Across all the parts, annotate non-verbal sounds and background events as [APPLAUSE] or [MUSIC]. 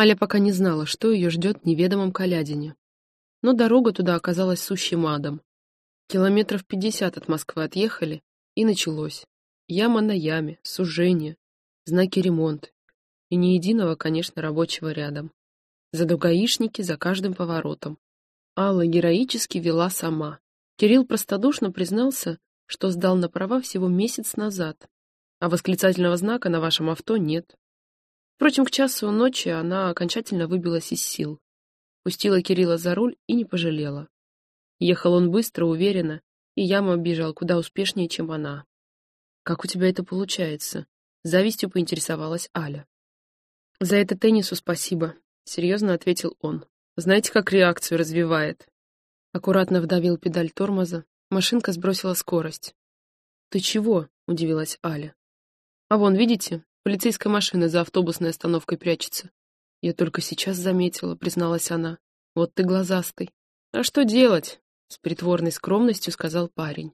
Аля пока не знала, что ее ждет в неведомом Калядине. Но дорога туда оказалась сущим адом. Километров пятьдесят от Москвы отъехали, и началось. Яма на яме, сужение, знаки ремонта. И ни единого, конечно, рабочего рядом. Задугаишники за каждым поворотом. Алла героически вела сама. Кирилл простодушно признался, что сдал на права всего месяц назад, а восклицательного знака на вашем авто нет. Впрочем, к часу ночи она окончательно выбилась из сил. Пустила Кирилла за руль и не пожалела. Ехал он быстро, уверенно, и яма бежал куда успешнее, чем она. «Как у тебя это получается?» — завистью поинтересовалась Аля. «За это теннису спасибо», — серьезно ответил он. «Знаете, как реакцию развивает?» Аккуратно вдавил педаль тормоза, машинка сбросила скорость. «Ты чего?» — удивилась Аля. «А вон, видите, полицейская машина за автобусной остановкой прячется». «Я только сейчас заметила», — призналась она. «Вот ты глазастый». «А что делать?» — с притворной скромностью сказал парень.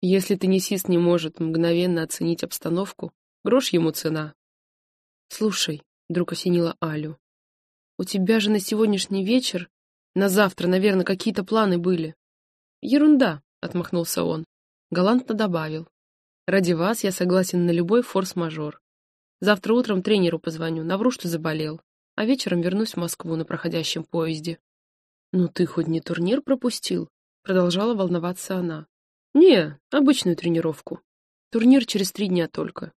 «Если теннисист не может мгновенно оценить обстановку, грош ему цена». «Слушай», — вдруг осенила Алю, — «у тебя же на сегодняшний вечер, на завтра, наверное, какие-то планы были». «Ерунда», — отмахнулся он. Галантно добавил. «Ради вас я согласен на любой форс-мажор. Завтра утром тренеру позвоню, навру, что заболел а вечером вернусь в Москву на проходящем поезде. «Ну ты хоть не турнир пропустил?» — продолжала волноваться она. «Не, обычную тренировку. Турнир через три дня только».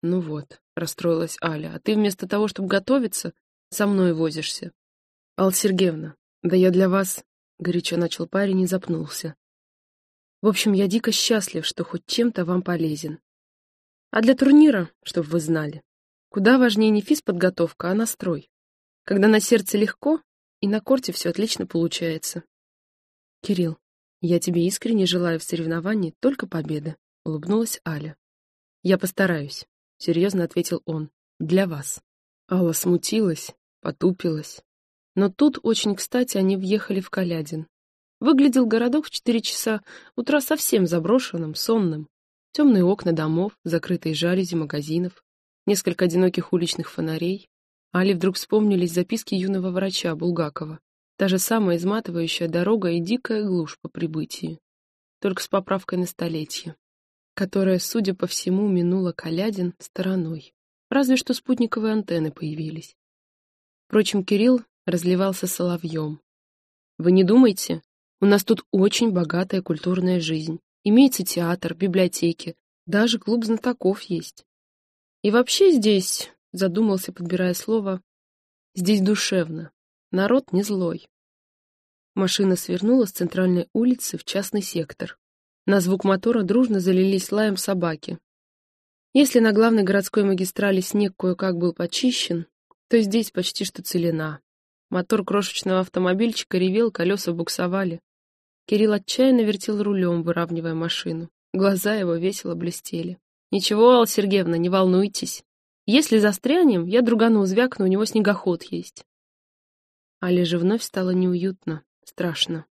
«Ну вот», — расстроилась Аля, «а ты вместо того, чтобы готовиться, со мной возишься». «Алла Сергеевна, да я для вас...» — горячо начал парень и запнулся. «В общем, я дико счастлив, что хоть чем-то вам полезен. А для турнира, чтобы вы знали, Куда важнее не физподготовка, а настрой. Когда на сердце легко, и на корте все отлично получается. Кирилл, я тебе искренне желаю в соревновании только победы, улыбнулась Аля. Я постараюсь, серьезно ответил он. Для вас. Алла смутилась, потупилась. Но тут очень кстати они въехали в Калядин. Выглядел городок в четыре часа утра совсем заброшенным, сонным. Темные окна домов, закрытые жалюзи магазинов несколько одиноких уличных фонарей. Али вдруг вспомнились записки юного врача Булгакова. Та же самая изматывающая дорога и дикая глушь по прибытии. Только с поправкой на столетие, которая, судя по всему, минула Калядин стороной. Разве что спутниковые антенны появились. Впрочем, Кирилл разливался соловьем. «Вы не думайте, у нас тут очень богатая культурная жизнь. Имеется театр, библиотеки, даже клуб знатоков есть. И вообще здесь, задумался, подбирая слово, здесь душевно. Народ не злой. Машина свернула с центральной улицы в частный сектор. На звук мотора дружно залились лаем собаки. Если на главной городской магистрали снег кое-как был почищен, то здесь почти что целина. Мотор крошечного автомобильчика ревел, колеса буксовали. Кирилл отчаянно вертел рулем, выравнивая машину. Глаза его весело блестели. «Ничего, Алла Сергеевна, не волнуйтесь. Если застрянем, я другану звякну, у него снегоход есть». Але же вновь стало неуютно, страшно.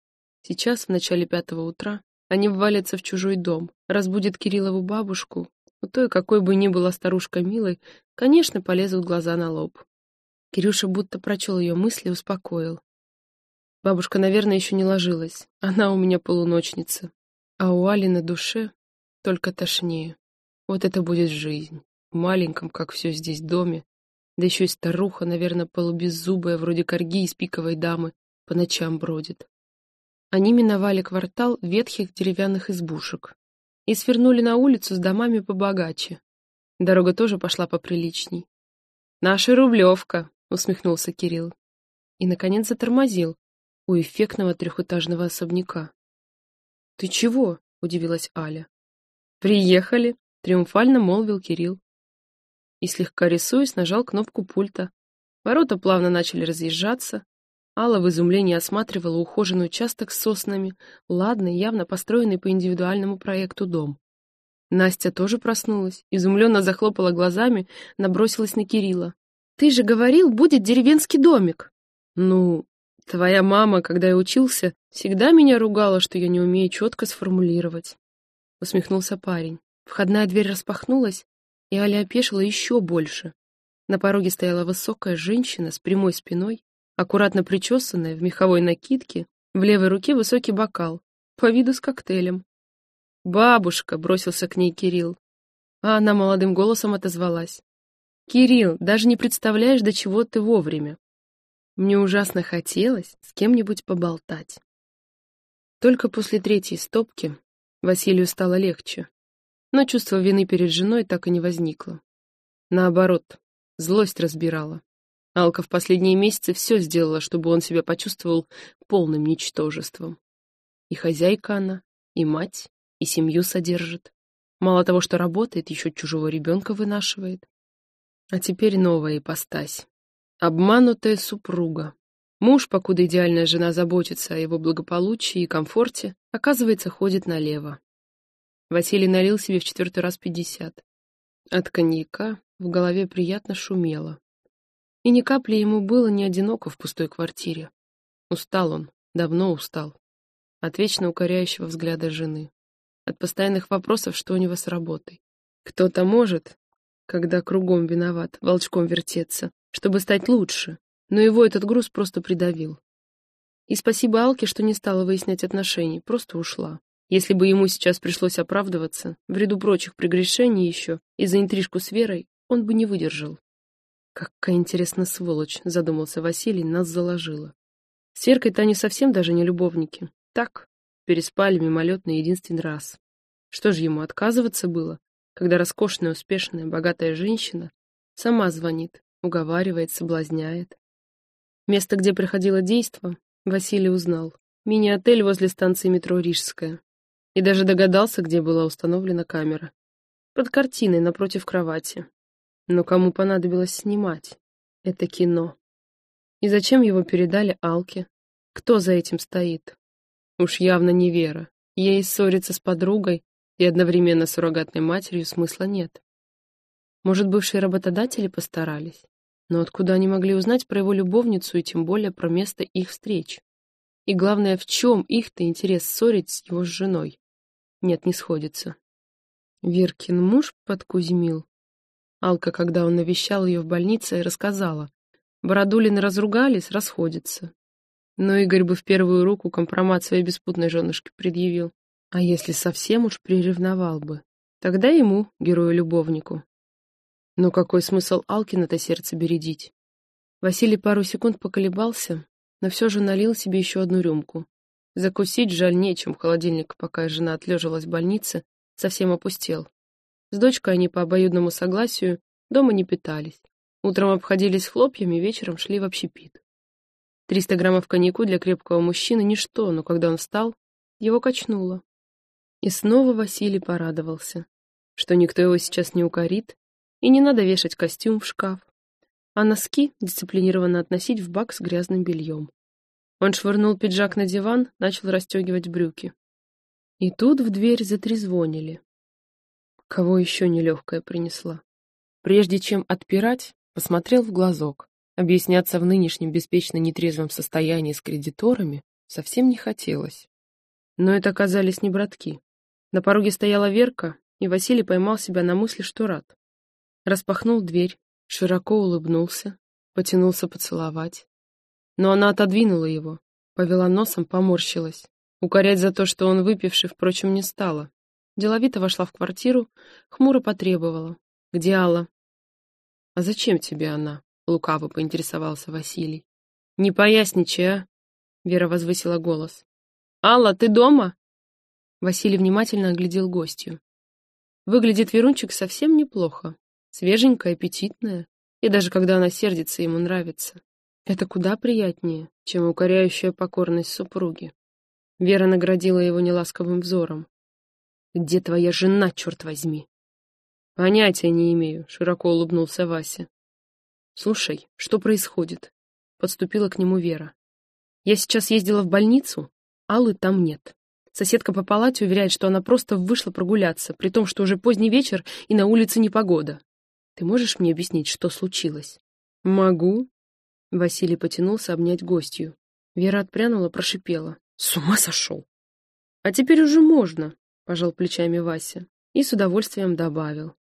Сейчас, в начале пятого утра, они ввалятся в чужой дом, разбудят Кириллову бабушку. У той, какой бы ни была старушка милой, конечно, полезут глаза на лоб. Кирюша будто прочел ее мысли и успокоил. Бабушка, наверное, еще не ложилась. Она у меня полуночница. А у Али на душе только тошнее. Вот это будет жизнь. В маленьком, как все здесь, доме. Да еще и старуха, наверное, полубеззубая, вроде корги из пиковой дамы, по ночам бродит. Они миновали квартал ветхих деревянных избушек и свернули на улицу с домами побогаче. Дорога тоже пошла поприличней. «Наша Рублевка!» — усмехнулся Кирилл. И, наконец, затормозил у эффектного трехэтажного особняка. «Ты чего?» — удивилась Аля. «Приехали!» Триумфально молвил Кирилл. И слегка рисуясь, нажал кнопку пульта. Ворота плавно начали разъезжаться. Алла в изумлении осматривала ухоженный участок с соснами, ладный, явно построенный по индивидуальному проекту дом. Настя тоже проснулась, изумленно захлопала глазами, набросилась на Кирилла. «Ты же говорил, будет деревенский домик!» «Ну, твоя мама, когда я учился, всегда меня ругала, что я не умею четко сформулировать», — усмехнулся парень. Входная дверь распахнулась, и Аля опешила еще больше. На пороге стояла высокая женщина с прямой спиной, аккуратно причесанная, в меховой накидке, в левой руке высокий бокал, по виду с коктейлем. «Бабушка!» — бросился к ней Кирилл. А она молодым голосом отозвалась. «Кирилл, даже не представляешь, до чего ты вовремя. Мне ужасно хотелось с кем-нибудь поболтать». Только после третьей стопки Василию стало легче, но чувство вины перед женой так и не возникло. Наоборот, злость разбирала. Алка в последние месяцы все сделала, чтобы он себя почувствовал полным ничтожеством. И хозяйка она, и мать, и семью содержит. Мало того, что работает, еще чужого ребенка вынашивает. А теперь новая ипостась. Обманутая супруга. Муж, покуда идеальная жена заботится о его благополучии и комфорте, оказывается, ходит налево. Василий налил себе в четвертый раз пятьдесят. От коньяка в голове приятно шумело. И ни капли ему было не одиноко в пустой квартире. Устал он, давно устал. От вечно укоряющего взгляда жены. От постоянных вопросов, что у него с работой. Кто-то может, когда кругом виноват, волчком вертеться, чтобы стать лучше, но его этот груз просто придавил. И спасибо Алке, что не стала выяснять отношений, просто ушла. Если бы ему сейчас пришлось оправдываться, в ряду прочих прегрешений еще, из-за интрижку с Верой, он бы не выдержал. «Какая интересная сволочь», — задумался Василий, нас заложила. С Веркой-то они совсем даже не любовники. Так, переспали мимолетно единственный раз. Что же ему отказываться было, когда роскошная, успешная, богатая женщина сама звонит, уговаривает, соблазняет? Место, где проходило действо, Василий узнал. Мини-отель возле станции метро Рижская. И даже догадался, где была установлена камера. Под картиной напротив кровати. Но кому понадобилось снимать? Это кино. И зачем его передали Алке? Кто за этим стоит? Уж явно не Вера. Ей ссориться с подругой и одновременно суррогатной матерью смысла нет. Может, бывшие работодатели постарались? Но откуда они могли узнать про его любовницу и тем более про место их встреч? И главное, в чем их-то интерес ссорить с его женой? Нет, не сходится. Веркин муж подкузмил. Алка, когда он навещал ее в больнице, рассказала. Бородулины разругались, расходятся. Но Игорь бы в первую руку компромат своей беспутной женушке предъявил. А если совсем уж приревновал бы? Тогда ему, герою-любовнику. Но какой смысл Алки на то сердце бередить? Василий пару секунд поколебался, но все же налил себе еще одну рюмку. Закусить жаль нечем, холодильник, пока жена отлеживалась в больнице, совсем опустел. С дочкой они по обоюдному согласию дома не питались. Утром обходились хлопьями, вечером шли в общепит. Триста граммов коньяку для крепкого мужчины — ничто, но когда он встал, его качнуло. И снова Василий порадовался, что никто его сейчас не укорит, и не надо вешать костюм в шкаф, а носки дисциплинированно относить в бак с грязным бельем. Он швырнул пиджак на диван, начал расстегивать брюки. И тут в дверь затрезвонили. Кого еще нелегкая принесла? Прежде чем отпирать, посмотрел в глазок. Объясняться в нынешнем беспечно нетрезвом состоянии с кредиторами совсем не хотелось. Но это оказались не братки. На пороге стояла Верка, и Василий поймал себя на мысли, что рад. Распахнул дверь, широко улыбнулся, потянулся поцеловать. Но она отодвинула его, повела носом, поморщилась. Укорять за то, что он выпивший, впрочем, не стала. Деловито вошла в квартиру, хмуро потребовала. «Где Алла?» «А зачем тебе она?» — лукаво поинтересовался Василий. «Не поясничай, а?» — Вера возвысила голос. «Алла, ты дома?» Василий внимательно оглядел гостью. Выглядит Верунчик совсем неплохо. Свеженькая, аппетитная. И даже когда она сердится, ему нравится. Это куда приятнее, чем укоряющая покорность супруги. Вера наградила его неласковым взором. Где твоя жена, черт возьми? Понятия не имею, широко улыбнулся Вася. Слушай, что происходит? Подступила к нему Вера. Я сейчас ездила в больницу, Аллы там нет. Соседка по палате уверяет, что она просто вышла прогуляться, при том, что уже поздний вечер и на улице непогода. Ты можешь мне объяснить, что случилось? Могу. Василий потянулся обнять гостью. Вера отпрянула, прошипела. С ума сошел. А теперь уже можно, — пожал плечами Вася и с удовольствием добавил.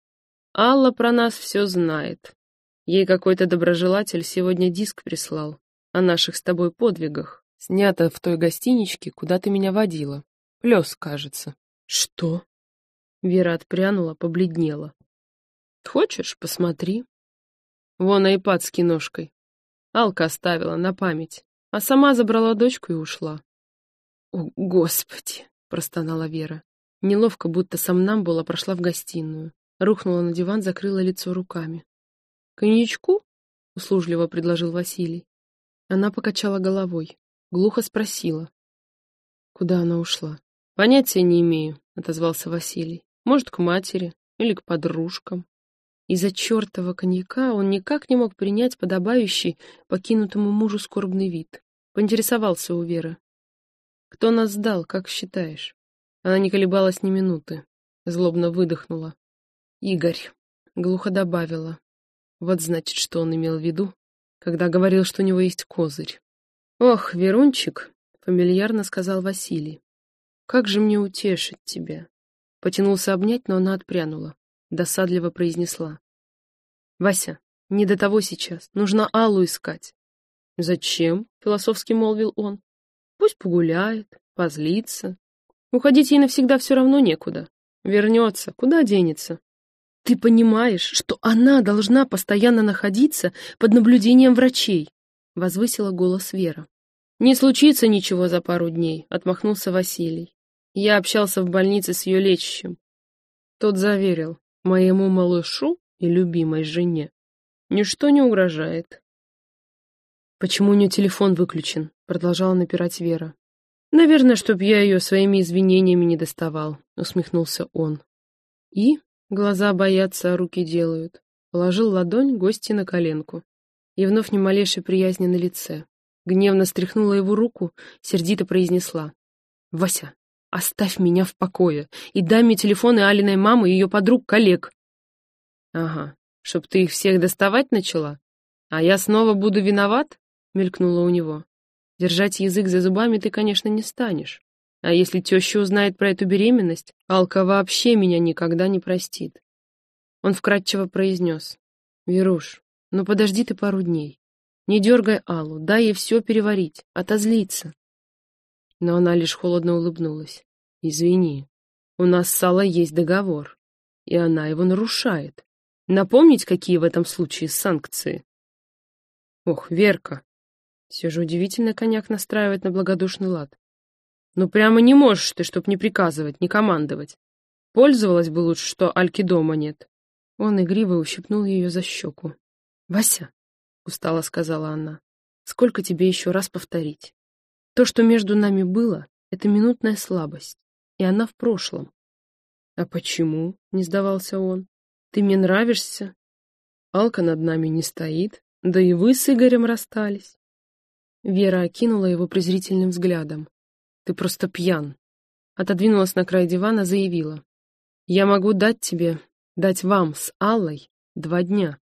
«Алла про нас все знает. Ей какой-то доброжелатель сегодня диск прислал о наших с тобой подвигах. Снято в той гостиничке, куда ты меня водила. Плес, кажется. Что? Вера отпрянула, побледнела. Хочешь, посмотри. Вон айпад с киношкой. Алка оставила на память, а сама забрала дочку и ушла. «О, Господи!» — простонала Вера. Неловко, будто сам нам была, прошла в гостиную. Рухнула на диван, закрыла лицо руками. «Коньячку?» — услужливо предложил Василий. Она покачала головой, глухо спросила. Куда она ушла? «Понятия не имею», — отозвался Василий. «Может, к матери или к подружкам». Из-за чертова коньяка он никак не мог принять подобающий покинутому мужу скорбный вид. Поинтересовался у Веры. «Кто нас сдал, как считаешь?» Она не колебалась ни минуты. Злобно выдохнула. «Игорь», — глухо добавила. Вот значит, что он имел в виду, когда говорил, что у него есть козырь. «Ох, Верунчик», — фамильярно сказал Василий, — «как же мне утешить тебя?» Потянулся обнять, но она отпрянула. Досадливо произнесла. «Вася, не до того сейчас. Нужно Аллу искать». «Зачем?» — философски молвил он. «Пусть погуляет, позлится. Уходить ей навсегда все равно некуда. Вернется, куда денется. Ты понимаешь, что она должна постоянно находиться под наблюдением врачей?» — возвысила голос Вера. «Не случится ничего за пару дней», — отмахнулся Василий. Я общался в больнице с ее лечащим. Тот заверил, моему малышу и любимой жене ничто не угрожает. «Почему у нее телефон выключен?» — продолжала напирать Вера. «Наверное, чтоб я ее своими извинениями не доставал», — усмехнулся он. И глаза боятся, а руки делают. Положил ладонь гости на коленку. И вновь ни малейшей приязни на лице. Гневно стряхнула его руку, сердито произнесла. «Вася, Оставь меня в покое и дай мне телефоны Алиной мамы и ее подруг-коллег. Ага, чтоб ты их всех доставать начала? А я снова буду виноват? Мелькнуло у него. Держать язык за зубами ты, конечно, не станешь. А если теща узнает про эту беременность, Алка вообще меня никогда не простит. Он вкратчиво произнес. Веруш, ну подожди ты пару дней. Не дергай Аллу, дай ей все переварить, отозлиться но она лишь холодно улыбнулась. «Извини, у нас с Аллой есть договор, и она его нарушает. Напомнить, какие в этом случае санкции?» «Ох, Верка!» Все же удивительно коньяк настраивает на благодушный лад. «Ну прямо не можешь ты, чтоб не приказывать, не командовать. Пользовалась бы лучше, что Альки дома нет». Он игриво ущипнул ее за щеку. «Вася!» — устало сказала она. «Сколько тебе еще раз повторить? То, что между нами было, это минутная слабость, и она в прошлом. А почему? Не сдавался он. Ты мне нравишься. Алка над нами не стоит, да и вы с Игорем расстались. Вера окинула его презрительным взглядом. Ты просто пьян. Отодвинулась на край дивана, заявила. Я могу дать тебе, дать вам с Аллой два дня.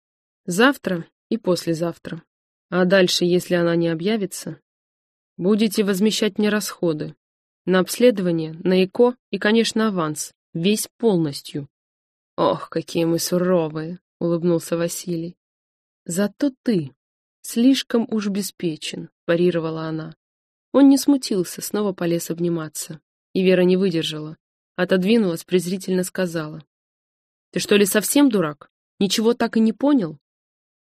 Завтра и послезавтра. А дальше, если она не объявится, Будете возмещать мне расходы. На обследование, на ЭКО и, конечно, аванс. Весь полностью. Ох, какие мы суровые, улыбнулся Василий. Зато ты слишком уж беспечен, парировала она. Он не смутился, снова полез обниматься. И Вера не выдержала. Отодвинулась, презрительно сказала. «Ты что ли совсем дурак? Ничего так и не понял?»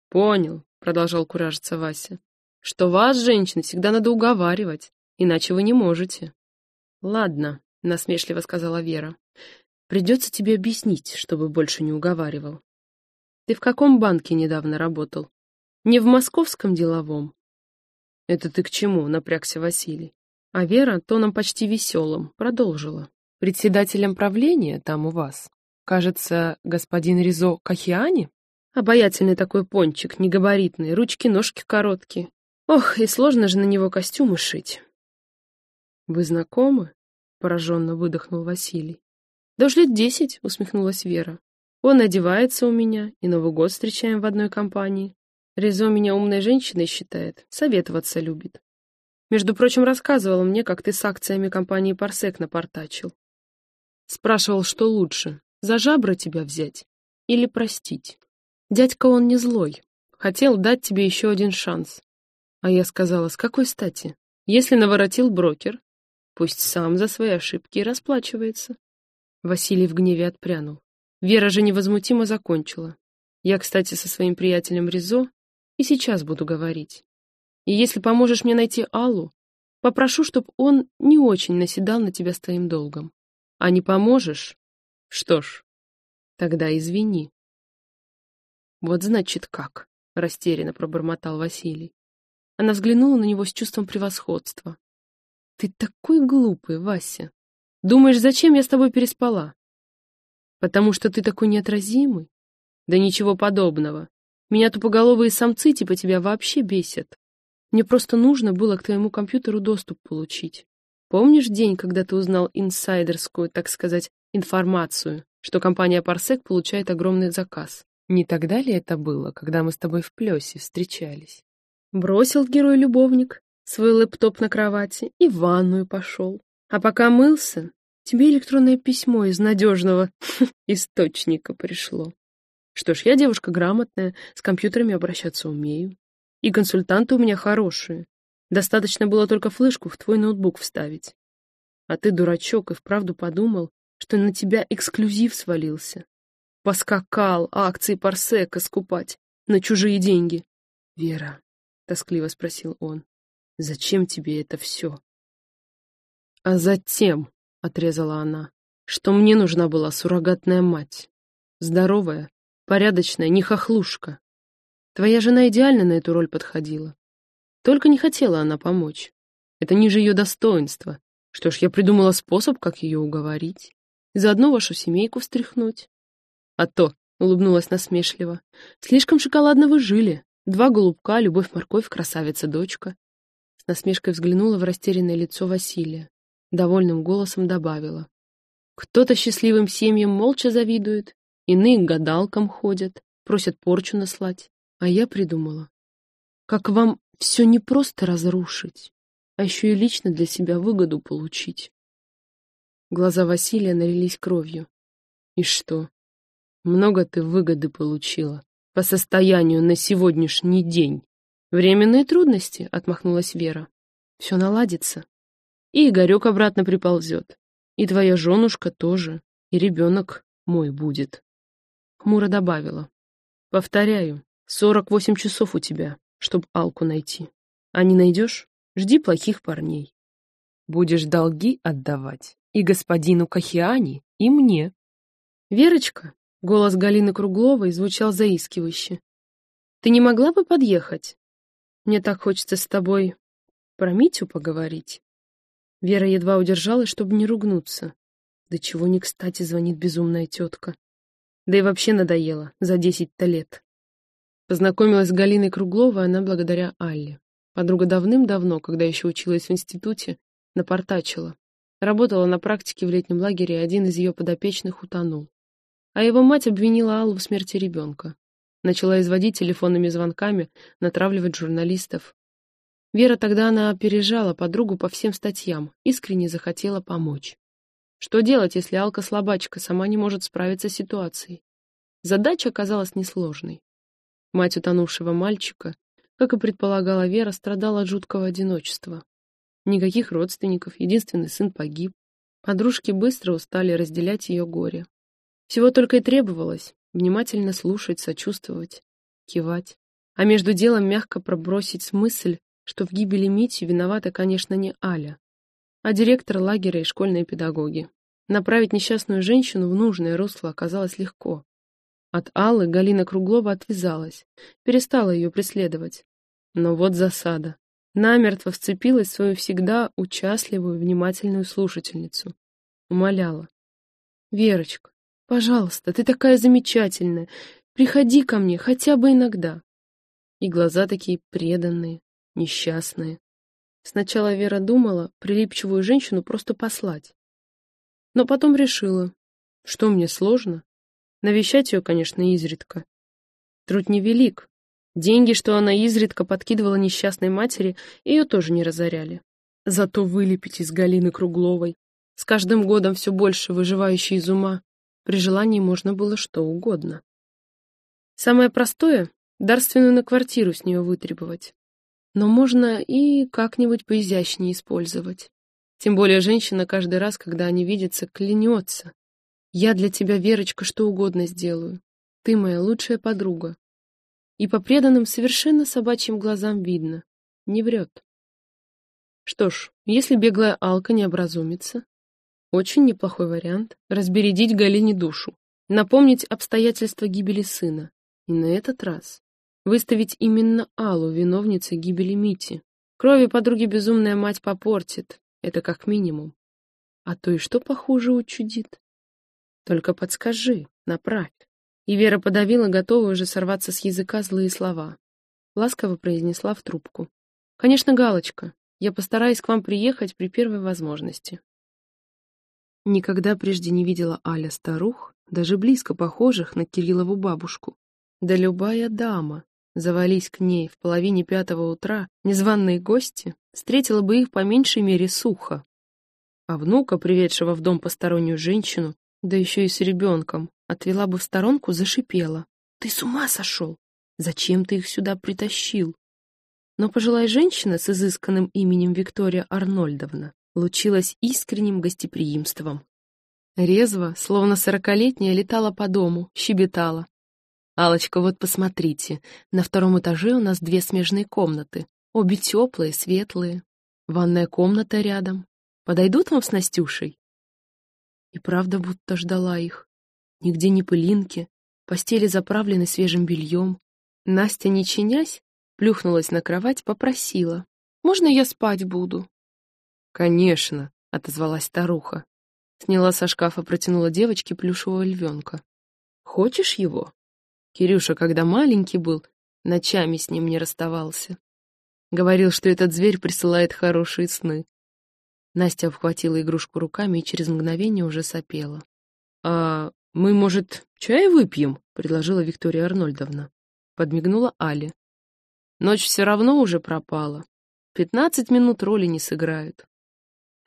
«Понял», — продолжал куражиться Вася что вас, женщин, всегда надо уговаривать, иначе вы не можете. Ладно, насмешливо сказала Вера. Придется тебе объяснить, чтобы больше не уговаривал. Ты в каком банке недавно работал? Не в московском деловом? Это ты к чему? Напрягся Василий. А Вера тоном почти веселым продолжила. Председателем правления там у вас, кажется, господин Ризо Кахиани? Обаятельный такой пончик, негабаритный, ручки-ножки короткие. Ох, и сложно же на него костюмы шить. Вы знакомы? Пораженно выдохнул Василий. Да уж лет десять, усмехнулась Вера. Он одевается у меня, и Новый год встречаем в одной компании. Резо меня умной женщиной считает, советоваться любит. Между прочим, рассказывал мне, как ты с акциями компании Парсек напортачил. Спрашивал, что лучше, за жабры тебя взять или простить. Дядька он не злой, Хотел дать тебе еще один шанс. А я сказала, с какой стати? Если наворотил брокер, пусть сам за свои ошибки расплачивается. Василий в гневе отпрянул. Вера же невозмутимо закончила. Я, кстати, со своим приятелем Ризо и сейчас буду говорить. И если поможешь мне найти Аллу, попрошу, чтобы он не очень наседал на тебя с твоим долгом. А не поможешь? Что ж, тогда извини. Вот значит как, растерянно пробормотал Василий. Она взглянула на него с чувством превосходства. Ты такой глупый, Вася. Думаешь, зачем я с тобой переспала? Потому что ты такой неотразимый? Да ничего подобного. Меня тупоголовые самцы типа тебя вообще бесят. Мне просто нужно было к твоему компьютеру доступ получить. Помнишь день, когда ты узнал инсайдерскую, так сказать, информацию, что компания Parsec получает огромный заказ? Не тогда ли это было, когда мы с тобой в плесе встречались? Бросил герой-любовник свой лэптоп на кровати и в ванную пошел. А пока мылся, тебе электронное письмо из надежного [LAUGHS] источника пришло. Что ж, я девушка грамотная, с компьютерами обращаться умею. И консультанты у меня хорошие. Достаточно было только флешку в твой ноутбук вставить. А ты, дурачок, и вправду подумал, что на тебя эксклюзив свалился. Поскакал акции Парсека скупать на чужие деньги. Вера, — тоскливо спросил он, — зачем тебе это все? А затем, — отрезала она, — что мне нужна была суррогатная мать. Здоровая, Порядочная, не хохлушка. Твоя жена идеально на эту роль подходила. Только не хотела она помочь. Это ниже ее достоинства. Что ж, я придумала способ, как ее уговорить. И заодно вашу семейку встряхнуть. А то, — улыбнулась насмешливо, — слишком шоколадно вы жили. Два голубка, любовь-морковь, красавица-дочка. Насмешкой взглянула в растерянное лицо Василия. Довольным голосом добавила. Кто-то счастливым семьям молча завидует, Иные к гадалкам ходят, просят порчу наслать. А я придумала, как вам все не просто разрушить, а еще и лично для себя выгоду получить. Глаза Василия налились кровью. И что? Много ты выгоды получила по состоянию на сегодняшний день. Временные трудности, отмахнулась Вера. Все наладится. И Игорек обратно приползет. И твоя женушка тоже. И ребенок мой будет. Хмуро добавила. Повторяю, сорок восемь часов у тебя, чтоб Алку найти. А не найдешь, жди плохих парней. Будешь долги отдавать и господину Кахиани, и мне. Верочка, голос Галины Кругловой звучал заискивающе. Ты не могла бы подъехать? Мне так хочется с тобой про Митю поговорить. Вера едва удержалась, чтобы не ругнуться. Да чего не кстати звонит безумная тетка. Да и вообще надоело, за десять-то лет. Познакомилась с Галиной Кругловой она благодаря Алле. Подруга давным-давно, когда еще училась в институте, напортачила. Работала на практике в летнем лагере, и один из ее подопечных утонул. А его мать обвинила Аллу в смерти ребенка. Начала изводить телефонными звонками, натравливать журналистов. Вера тогда она опережала подругу по всем статьям, искренне захотела помочь. Что делать, если Алка-слабачка сама не может справиться с ситуацией? Задача оказалась несложной. Мать утонувшего мальчика, как и предполагала Вера, страдала от жуткого одиночества. Никаких родственников, единственный сын погиб. Подружки быстро устали разделять ее горе. Всего только и требовалось внимательно слушать, сочувствовать, кивать. А между делом мягко пробросить мысль, что в гибели Мити виновата, конечно, не Аля, а директор лагеря и школьные педагоги. Направить несчастную женщину в нужное русло оказалось легко. От Аллы Галина Круглова отвязалась, перестала ее преследовать. Но вот засада. Намертво вцепилась в свою всегда участливую, внимательную слушательницу. Умоляла. «Верочка, пожалуйста, ты такая замечательная. Приходи ко мне хотя бы иногда». И глаза такие преданные, несчастные. Сначала Вера думала прилипчивую женщину просто послать. Но потом решила, что мне сложно. Навещать ее, конечно, изредка. Труд невелик. Деньги, что она изредка подкидывала несчастной матери, ее тоже не разоряли. Зато вылепить из Галины Кругловой, с каждым годом все больше выживающей из ума, при желании можно было что угодно. Самое простое дарственную на квартиру с нее вытребовать. Но можно и как-нибудь поизящнее использовать. Тем более женщина каждый раз, когда они видятся, клянется. «Я для тебя, Верочка, что угодно сделаю. Ты моя лучшая подруга». И по преданным совершенно собачьим глазам видно. Не врет. Что ж, если беглая Алка не образумится, очень неплохой вариант разбередить Галине душу, напомнить обстоятельства гибели сына. И на этот раз выставить именно Аллу виновницей гибели Мити. Крови подруги безумная мать попортит, это как минимум. А то и что похуже учудит? Только подскажи, направь. И Вера подавила, готовая уже сорваться с языка злые слова. Ласково произнесла в трубку. «Конечно, Галочка. Я постараюсь к вам приехать при первой возможности». Никогда прежде не видела Аля старух, даже близко похожих на Кириллову бабушку. Да любая дама, завались к ней в половине пятого утра, незваные гости, встретила бы их по меньшей мере сухо. А внука, приведшего в дом постороннюю женщину, да еще и с ребенком, отвела бы в сторонку, зашипела. «Ты с ума сошел? Зачем ты их сюда притащил?» Но пожилая женщина с изысканным именем Виктория Арнольдовна лучилась искренним гостеприимством. Резво, словно сорокалетняя, летала по дому, щебетала. алочка вот посмотрите, на втором этаже у нас две смежные комнаты. Обе теплые, светлые. Ванная комната рядом. Подойдут вам с Настюшей?» И правда будто ждала их. Нигде ни пылинки, постели заправлены свежим бельем. Настя, не чинясь, плюхнулась на кровать, попросила. «Можно я спать буду?» «Конечно», — отозвалась старуха. Сняла со шкафа, протянула девочке плюшевого львенка. «Хочешь его?» Кирюша, когда маленький был, ночами с ним не расставался. Говорил, что этот зверь присылает хорошие сны. Настя обхватила игрушку руками и через мгновение уже сопела. «А мы, может, чай выпьем?» — предложила Виктория Арнольдовна. Подмигнула Али. «Ночь все равно уже пропала. Пятнадцать минут роли не сыграют».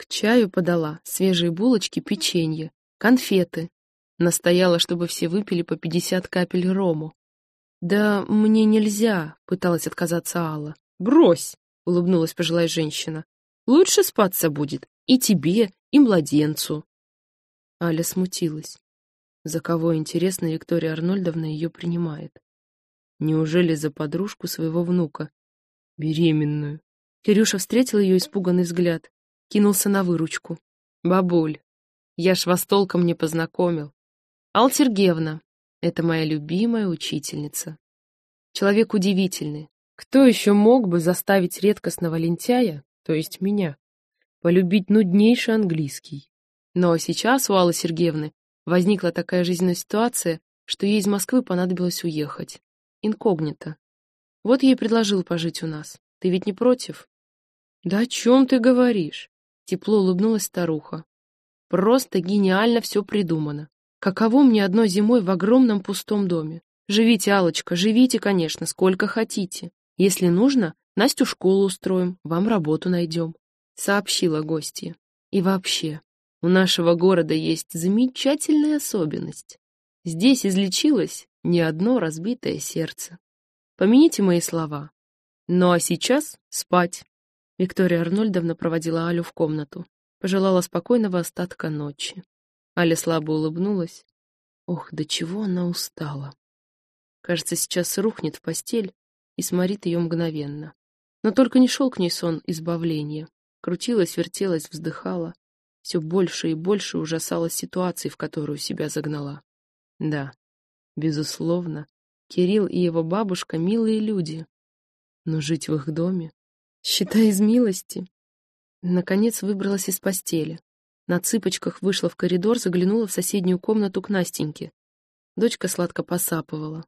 К чаю подала свежие булочки, печенье, конфеты. Настояла, чтобы все выпили по пятьдесят капель рому. «Да мне нельзя», — пыталась отказаться Алла. «Брось!» — улыбнулась пожилая женщина. «Лучше спаться будет и тебе, и младенцу». Аля смутилась. За кого, интересно, Виктория Арнольдовна ее принимает? Неужели за подружку своего внука? Беременную. Кирюша встретил ее испуганный взгляд, кинулся на выручку. «Бабуль, я ж вас толком не познакомил. Ал Сергеевна, это моя любимая учительница. Человек удивительный, кто еще мог бы заставить редкостного лентяя, то есть меня, полюбить нуднейший английский? Но сейчас у Аллы Сергеевны возникла такая жизненная ситуация, что ей из Москвы понадобилось уехать. Инкогнито. Вот ей предложил пожить у нас. Ты ведь не против? Да о чем ты говоришь? Тепло улыбнулась старуха. Просто гениально все придумано. Каково мне одной зимой в огромном пустом доме? Живите, алочка живите, конечно, сколько хотите. Если нужно, Настю школу устроим, вам работу найдем», — сообщила гостья. «И вообще, у нашего города есть замечательная особенность. Здесь излечилось не одно разбитое сердце. Помяните мои слова. Ну а сейчас спать». Виктория Арнольдовна проводила Алю в комнату, пожелала спокойного остатка ночи. Аля слабо улыбнулась. Ох, до чего она устала. Кажется, сейчас рухнет в постель и сморит ее мгновенно. Но только не шел к ней сон избавления. Крутилась, вертелась, вздыхала. Все больше и больше ужасалась ситуации, в которую себя загнала. Да, безусловно, Кирилл и его бабушка — милые люди. Но жить в их доме, считай из милости. Наконец выбралась из постели. На цыпочках вышла в коридор, заглянула в соседнюю комнату к Настеньке. Дочка сладко посапывала.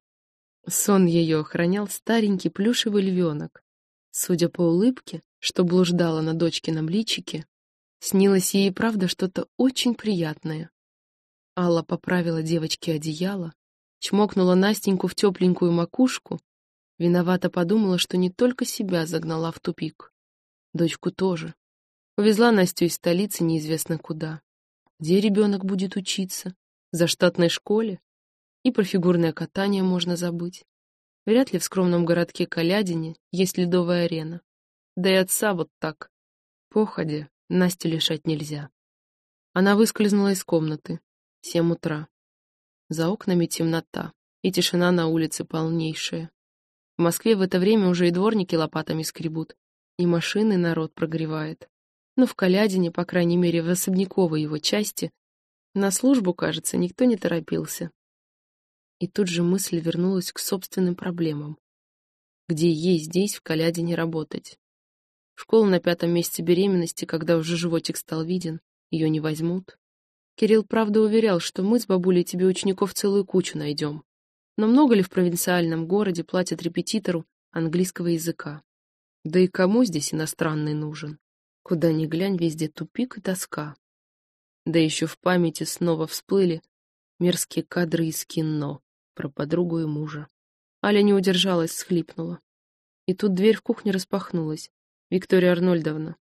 Сон ее охранял старенький плюшевый львенок. Судя по улыбке, что блуждала на дочкином личике, снилось ей правда что-то очень приятное. Алла поправила девочке одеяло, чмокнула Настеньку в тепленькую макушку, виновато подумала, что не только себя загнала в тупик. Дочку тоже. Увезла Настю из столицы неизвестно куда. Где ребенок будет учиться? За штатной школе? И про фигурное катание можно забыть. Вряд ли в скромном городке Калядине есть ледовая арена. Да и отца вот так. Походе Настю лишать нельзя. Она выскользнула из комнаты. Семь утра. За окнами темнота, и тишина на улице полнейшая. В Москве в это время уже и дворники лопатами скребут, и машины народ прогревает. Но в Калядине, по крайней мере, в особняковой его части, на службу, кажется, никто не торопился. И тут же мысль вернулась к собственным проблемам. Где ей здесь, в Калядине, работать? В школу на пятом месяце беременности, когда уже животик стал виден, ее не возьмут. Кирилл, правда, уверял, что мы с бабулей тебе учеников целую кучу найдем. Но много ли в провинциальном городе платят репетитору английского языка? Да и кому здесь иностранный нужен? Куда ни глянь, везде тупик и тоска. Да еще в памяти снова всплыли мерзкие кадры из кино про подругу и мужа. Аля не удержалась, схлипнула. И тут дверь в кухне распахнулась. Виктория Арнольдовна.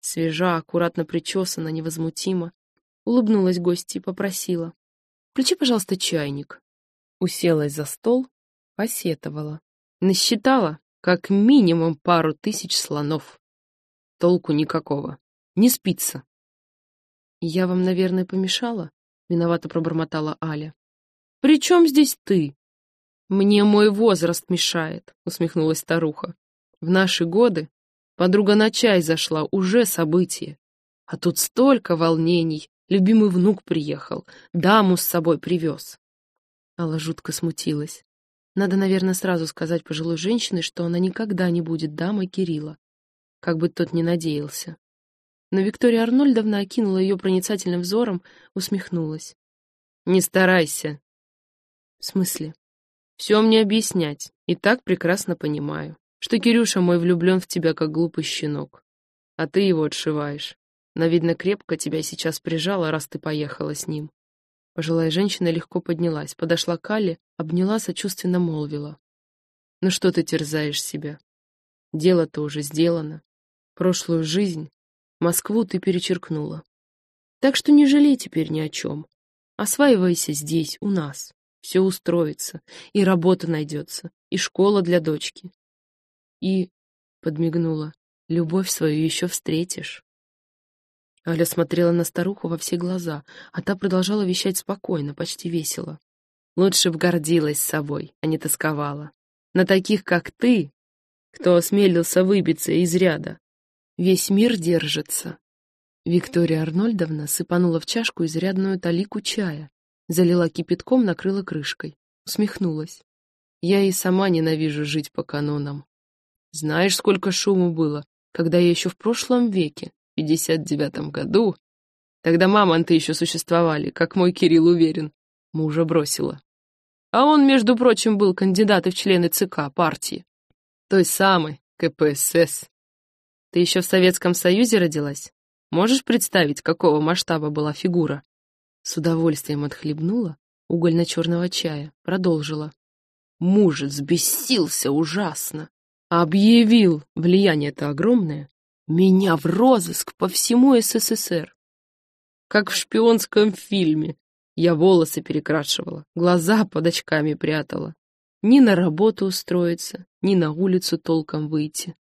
Свежа, аккуратно причесана, невозмутимо. Улыбнулась гости и попросила. «Включи, пожалуйста, чайник». Уселась за стол, посетовала. Насчитала как минимум пару тысяч слонов. Толку никакого. Не спится. «Я вам, наверное, помешала?» — виновато пробормотала Аля. «При чем здесь ты?» «Мне мой возраст мешает», — усмехнулась старуха. «В наши годы подруга на чай зашла, уже событие. А тут столько волнений. Любимый внук приехал, даму с собой привез». Алла жутко смутилась. Надо, наверное, сразу сказать пожилой женщине, что она никогда не будет дамой Кирилла, как бы тот ни надеялся. Но Виктория Арнольдовна окинула ее проницательным взором, усмехнулась. «Не старайся». «В смысле?» «Все мне объяснять, и так прекрасно понимаю, что Кирюша мой влюблен в тебя, как глупый щенок. А ты его отшиваешь. Но, видно, крепко тебя сейчас прижала, раз ты поехала с ним». Пожилая женщина легко поднялась, подошла к Алле, обняла, сочувственно молвила. «Ну что ты терзаешь себя? Дело-то уже сделано. Прошлую жизнь Москву ты перечеркнула. Так что не жалей теперь ни о чем. Осваивайся здесь, у нас. Все устроится, и работа найдется, и школа для дочки. И, — подмигнула, — любовь свою еще встретишь. Аля смотрела на старуху во все глаза, а та продолжала вещать спокойно, почти весело. Лучше б гордилась собой, а не тосковала. На таких, как ты, кто осмелился выбиться из ряда, Весь мир держится. Виктория Арнольдовна сыпанула в чашку изрядную талику чая, залила кипятком, накрыла крышкой. Усмехнулась. Я и сама ненавижу жить по канонам. Знаешь, сколько шуму было, когда я еще в прошлом веке, в 59-м году, тогда мамонты еще существовали, как мой Кирилл уверен, мужа бросила. А он, между прочим, был кандидатом в члены ЦК партии. Той самой КПСС. Ты еще в Советском Союзе родилась? Можешь представить, какого масштаба была фигура?» С удовольствием отхлебнула угольно-черного чая, продолжила. Муж взбесился ужасно. Объявил, влияние-то огромное, меня в розыск по всему СССР. Как в шпионском фильме. Я волосы перекрашивала, глаза под очками прятала. Ни на работу устроиться, ни на улицу толком выйти.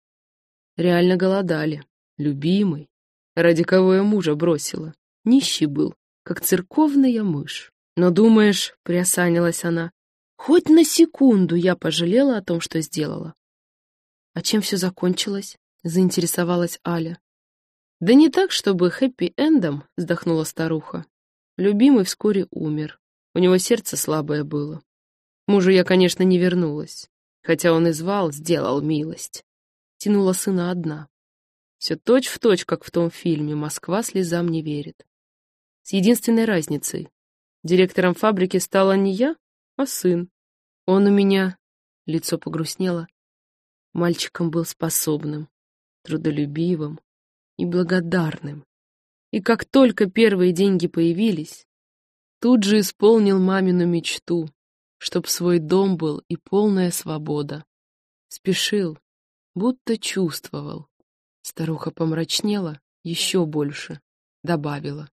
Реально голодали. Любимый. Ради кого я мужа бросила. Нищий был, как церковная мышь. Но, думаешь, приосанилась она, хоть на секунду я пожалела о том, что сделала. А чем все закончилось? Заинтересовалась Аля. Да не так, чтобы хэппи-эндом, вздохнула старуха. Любимый вскоре умер. У него сердце слабое было. Мужу я, конечно, не вернулась. Хотя он и звал, сделал милость тянула сына одна. Все точь-в-точь, точь, как в том фильме «Москва слезам не верит». С единственной разницей. Директором фабрики стала не я, а сын. Он у меня... Лицо погрустнело. Мальчиком был способным, трудолюбивым и благодарным. И как только первые деньги появились, тут же исполнил мамину мечту, чтоб свой дом был и полная свобода. Спешил, будто чувствовал. Старуха помрачнела еще больше, добавила.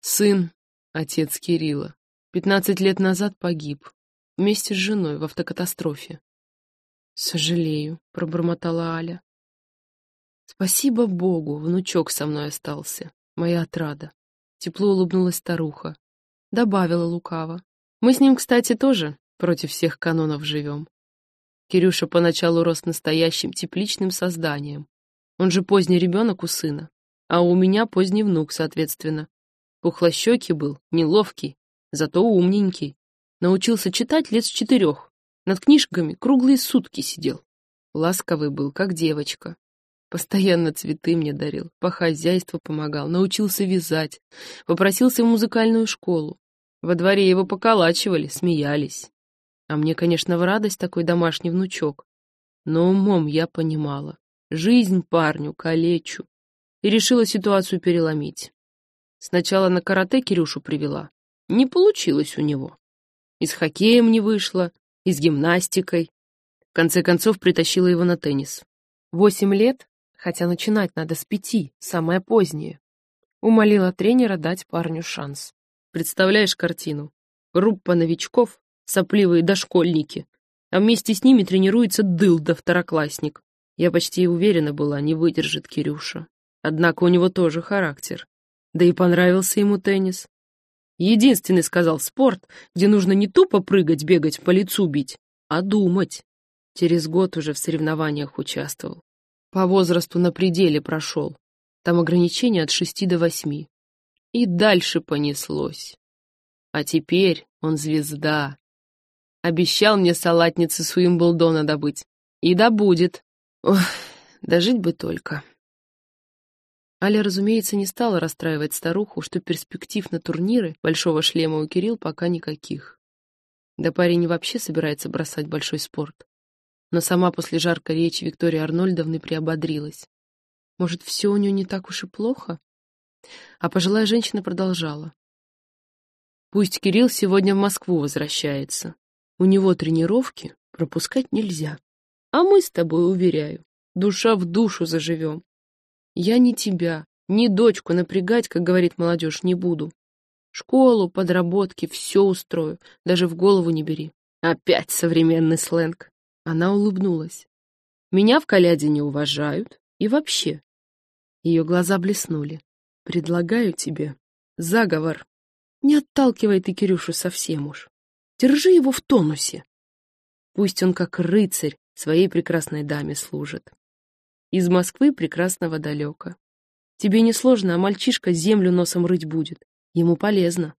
Сын, отец Кирилла, пятнадцать лет назад погиб, вместе с женой в автокатастрофе. «Сожалею», — пробормотала Аля. «Спасибо Богу, внучок со мной остался, моя отрада». Тепло улыбнулась старуха. Добавила лукаво. «Мы с ним, кстати, тоже против всех канонов живем. Кирюша поначалу рос настоящим тепличным созданием. Он же поздний ребенок у сына, а у меня поздний внук, соответственно. Пухлощекий был, неловкий, зато умненький. Научился читать лет с четырех. Над книжками круглые сутки сидел. Ласковый был, как девочка. Постоянно цветы мне дарил, по хозяйству помогал, научился вязать, попросился в музыкальную школу. Во дворе его поколачивали, смеялись. А мне, конечно, в радость такой домашний внучок. Но умом я понимала. Жизнь парню калечу. И решила ситуацию переломить. Сначала на карате Кирюшу привела. Не получилось у него. И с хоккеем не вышло, и с гимнастикой. В конце концов притащила его на теннис. Восемь лет, хотя начинать надо с пяти, самое позднее. Умолила тренера дать парню шанс. Представляешь картину? Группа новичков, сопливые дошкольники, а вместе с ними тренируется дылда второклассник. Я почти уверена была, не выдержит Кирюша. Однако у него тоже характер. Да и понравился ему теннис. Единственный, сказал, спорт, где нужно не тупо прыгать, бегать, по лицу бить, а думать. Через год уже в соревнованиях участвовал. По возрасту на пределе прошел. Там ограничения от шести до восьми. И дальше понеслось. А теперь он звезда. Обещал мне салатницы с Уимблдона добыть. И добудет. Ох, дожить бы только. Аля, разумеется, не стала расстраивать старуху, что перспектив на турниры большого шлема у Кирилл пока никаких. Да парень вообще собирается бросать большой спорт. Но сама после жаркой речи Виктории Арнольдовны приободрилась. Может, все у нее не так уж и плохо? А пожилая женщина продолжала. Пусть Кирилл сегодня в Москву возвращается. У него тренировки пропускать нельзя. А мы с тобой, уверяю, душа в душу заживем. Я ни тебя, ни дочку напрягать, как говорит молодежь, не буду. Школу, подработки, все устрою, даже в голову не бери. Опять современный сленг. Она улыбнулась. Меня в Каляде не уважают и вообще. Ее глаза блеснули. Предлагаю тебе заговор. Не отталкивай ты Кирюшу совсем уж. Держи его в тонусе. Пусть он как рыцарь своей прекрасной даме служит. Из Москвы прекрасного далека. Тебе не сложно, а мальчишка землю носом рыть будет. Ему полезно.